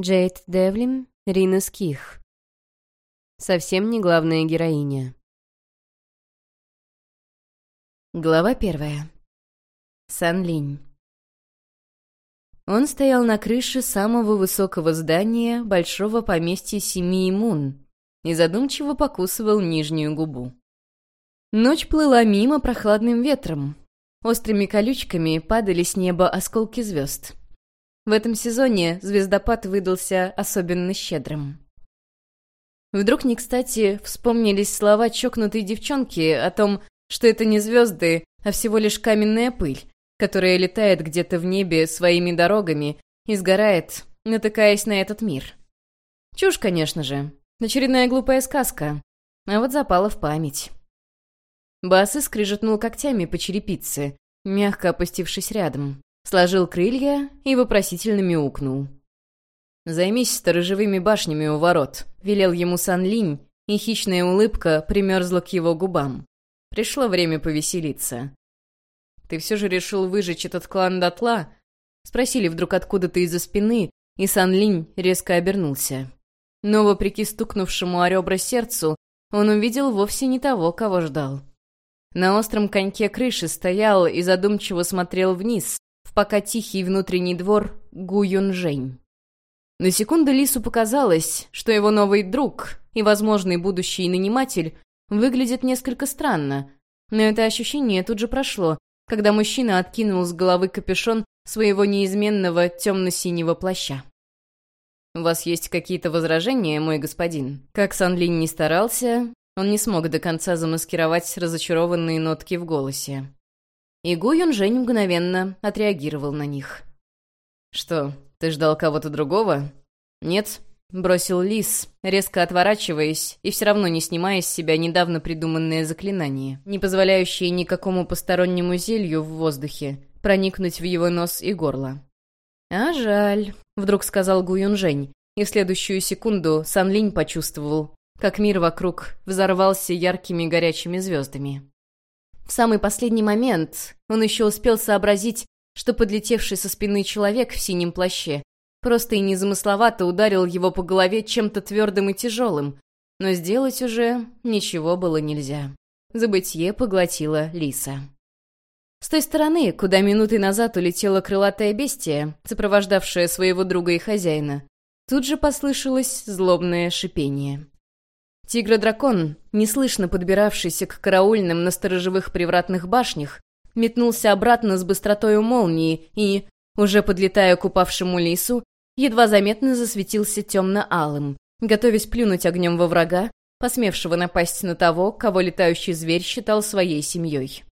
Джейд Девлин, Рина Ских. Совсем не главная героиня. Глава первая. Сан Линь. Он стоял на крыше самого высокого здания большого поместья семьи Мун и задумчиво покусывал нижнюю губу. Ночь плыла мимо прохладным ветром. Острыми колючками падали с неба осколки звезд. В этом сезоне звездопад выдался особенно щедрым. Вдруг не кстати вспомнились слова чокнутой девчонки о том, что это не звезды, а всего лишь каменная пыль, которая летает где-то в небе своими дорогами и сгорает, натыкаясь на этот мир. Чушь, конечно же. Очередная глупая сказка. А вот запала в память. Басы скрижетнул когтями по черепице, мягко опустившись рядом сложил крылья и вопросительно мяукнул. «Займись сторожевыми башнями у ворот», — велел ему Сан Линь, и хищная улыбка примерзла к его губам. Пришло время повеселиться. «Ты все же решил выжечь этот клан дотла?» — спросили вдруг откуда-то из-за спины, и Сан Линь резко обернулся. Но, вопреки стукнувшему о ребра сердцу, он увидел вовсе не того, кого ждал. На остром коньке крыши стоял и задумчиво смотрел вниз, пока тихий внутренний двор Гу Юнжэнь. На секунду Лису показалось, что его новый друг и возможный будущий наниматель выглядит несколько странно, но это ощущение тут же прошло, когда мужчина откинул с головы капюшон своего неизменного темно-синего плаща. «У вас есть какие-то возражения, мой господин?» Как Сан Линь не старался, он не смог до конца замаскировать разочарованные нотки в голосе. И Гу Юнжэнь мгновенно отреагировал на них. «Что, ты ждал кого-то другого?» «Нет», — бросил Лис, резко отворачиваясь и все равно не снимая с себя недавно придуманное заклинание, не позволяющее никакому постороннему зелью в воздухе проникнуть в его нос и горло. «А жаль», — вдруг сказал Гу Юнжэнь, и в следующую секунду Сан Линь почувствовал, как мир вокруг взорвался яркими горячими звездами. Самый последний момент он еще успел сообразить, что подлетевший со спины человек в синем плаще просто и незамысловато ударил его по голове чем-то твердым и тяжелым, но сделать уже ничего было нельзя. Забытье поглотила лиса. С той стороны, куда минуты назад улетела крылатая бестия, сопровождавшая своего друга и хозяина, тут же послышалось злобное шипение. Тигр-дракон, неслышно подбиравшийся к караульным на сторожевых привратных башнях, метнулся обратно с быстротою молнии и, уже подлетая к упавшему лису, едва заметно засветился темно-алым, готовясь плюнуть огнем во врага, посмевшего напасть на того, кого летающий зверь считал своей семьей.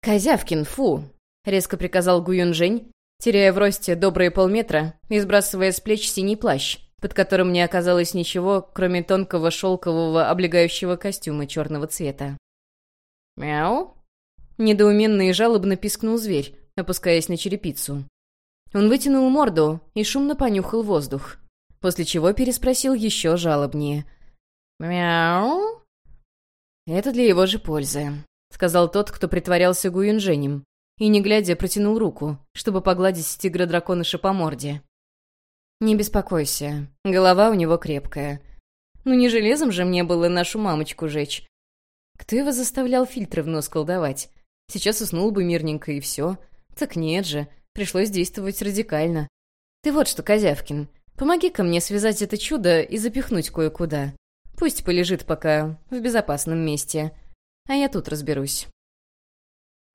«Козявкин, фу!» — резко приказал Гуюнжень, теряя в росте добрые полметра и сбрасывая с плеч синий плащ, под которым не оказалось ничего, кроме тонкого шелкового облегающего костюма черного цвета. «Мяу?» Недоуменно и жалобно пискнул зверь, опускаясь на черепицу. Он вытянул морду и шумно понюхал воздух, после чего переспросил еще жалобнее. «Мяу?» «Это для его же пользы», — сказал тот, кто притворялся Гуюнженем, и, не глядя, протянул руку, чтобы погладить тигра-драконыша по морде. «Не беспокойся, голова у него крепкая. Ну не железом же мне было нашу мамочку жечь. Кто его заставлял фильтры в нос колдовать? Сейчас уснул бы мирненько и все. Так нет же, пришлось действовать радикально. Ты вот что, Козявкин, помоги-ка мне связать это чудо и запихнуть кое-куда. Пусть полежит пока в безопасном месте, а я тут разберусь».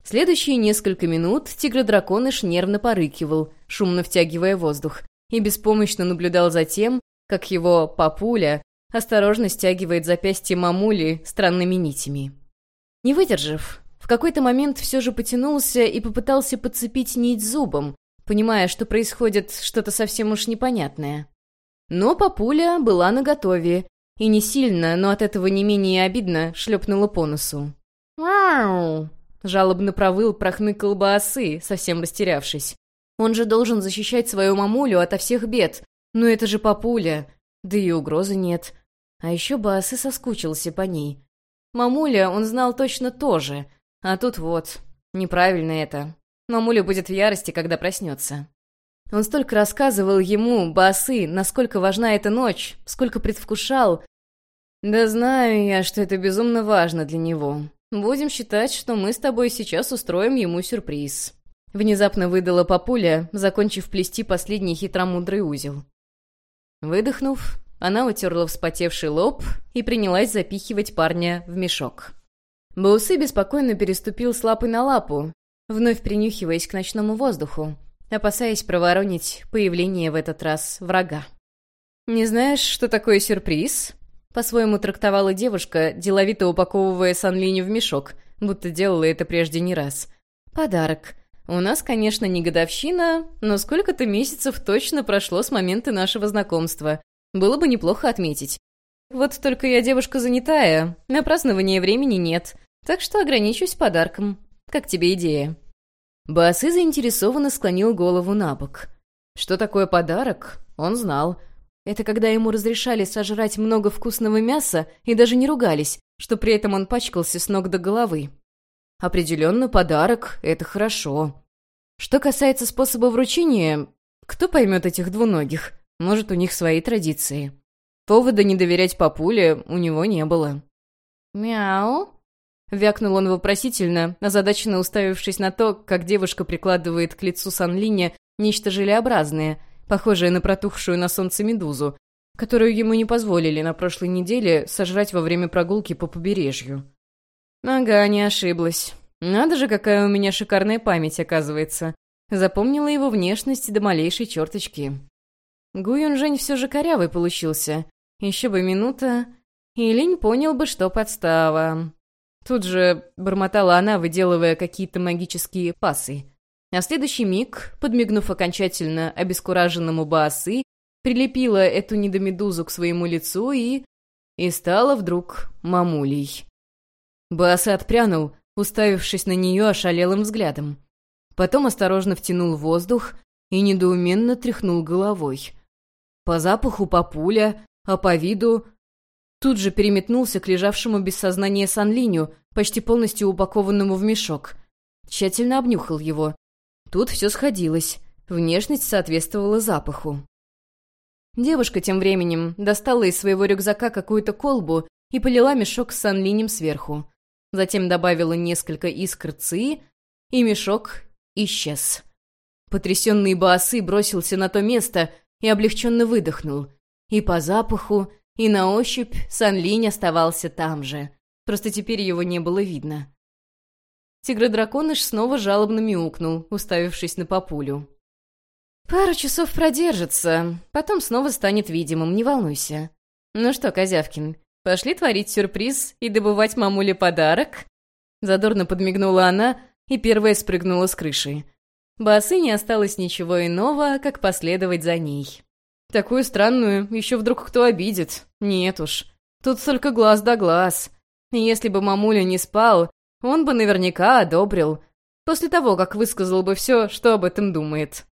Следующие несколько минут тигр-драконыш нервно порыкивал, шумно втягивая воздух, и беспомощно наблюдал за тем, как его папуля осторожно стягивает запястье мамули странными нитями. Не выдержав, в какой-то момент все же потянулся и попытался подцепить нить зубом, понимая, что происходит что-то совсем уж непонятное. Но папуля была наготове, и не сильно, но от этого не менее обидно шлепнула по носу. «Вау!» — жалобно провыл, прохныкал бы осы, совсем растерявшись. Он же должен защищать свою мамулю ото всех бед. Но это же папуля. Да и угрозы нет. А еще Баасы соскучился по ней. Мамуля, он знал точно тоже. А тут вот. Неправильно это. Мамуля будет в ярости, когда проснется. Он столько рассказывал ему, Басы, насколько важна эта ночь, сколько предвкушал. Да знаю я, что это безумно важно для него. Будем считать, что мы с тобой сейчас устроим ему сюрприз. Внезапно выдала папуля, закончив плести последний хитромудрый узел. Выдохнув, она утерла вспотевший лоб и принялась запихивать парня в мешок. Баусы беспокойно переступил с лапы на лапу, вновь принюхиваясь к ночному воздуху, опасаясь проворонить появление в этот раз врага. «Не знаешь, что такое сюрприз?» По-своему трактовала девушка, деловито упаковывая Санлиню в мешок, будто делала это прежде не раз. «Подарок. У нас, конечно, не годовщина, но сколько-то месяцев точно прошло с момента нашего знакомства. Было бы неплохо отметить. Вот только я девушка занятая, на празднование времени нет, так что ограничусь подарком. Как тебе идея?» Басы заинтересованно склонил голову на бок. Что такое подарок, он знал. Это когда ему разрешали сожрать много вкусного мяса и даже не ругались, что при этом он пачкался с ног до головы. Определенно, подарок — это хорошо. Что касается способа вручения, кто поймет этих двуногих? Может, у них свои традиции. Повода не доверять папуле у него не было. «Мяу?» Вякнул он вопросительно, озадаченно уставившись на то, как девушка прикладывает к лицу Санлине нечто желеобразное, похожее на протухшую на солнце медузу, которую ему не позволили на прошлой неделе сожрать во время прогулки по побережью. Ага, не ошиблась. Надо же, какая у меня шикарная память, оказывается. Запомнила его внешность до малейшей черточки. Гуюн Жень все же корявый получился. Еще бы минута, и Линь понял бы, что подстава. Тут же бормотала она, выделывая какие-то магические пасы. А следующий миг, подмигнув окончательно обескураженному Баасы, прилепила эту недомедузу к своему лицу и... и стала вдруг мамулей. Бааса отпрянул, уставившись на нее ошалелым взглядом. Потом осторожно втянул воздух и недоуменно тряхнул головой. По запаху папуля, а по виду Тут же переметнулся к лежавшему без сознания Санлиню, почти полностью упакованному в мешок. Тщательно обнюхал его. Тут все сходилось. Внешность соответствовала запаху. Девушка тем временем достала из своего рюкзака какую-то колбу и полила мешок с Санлинем сверху. Затем добавила несколько искр ци, и мешок исчез. Потрясенный Баасы бросился на то место и облегченно выдохнул. И по запаху, и на ощупь Санлинь оставался там же. Просто теперь его не было видно. Тигр-драконыш снова жалобно мяукнул, уставившись на папулю. «Пару часов продержится, потом снова станет видимым, не волнуйся. Ну что, Козявкин, пошли творить сюрприз и добывать мамуле подарок?» Задорно подмигнула она и первая спрыгнула с крыши. Басы не осталось ничего иного, как последовать за ней. Такую странную еще вдруг кто обидит. Нет уж. Тут только глаз да глаз. Если бы мамуля не спал, он бы наверняка одобрил. После того, как высказал бы все, что об этом думает.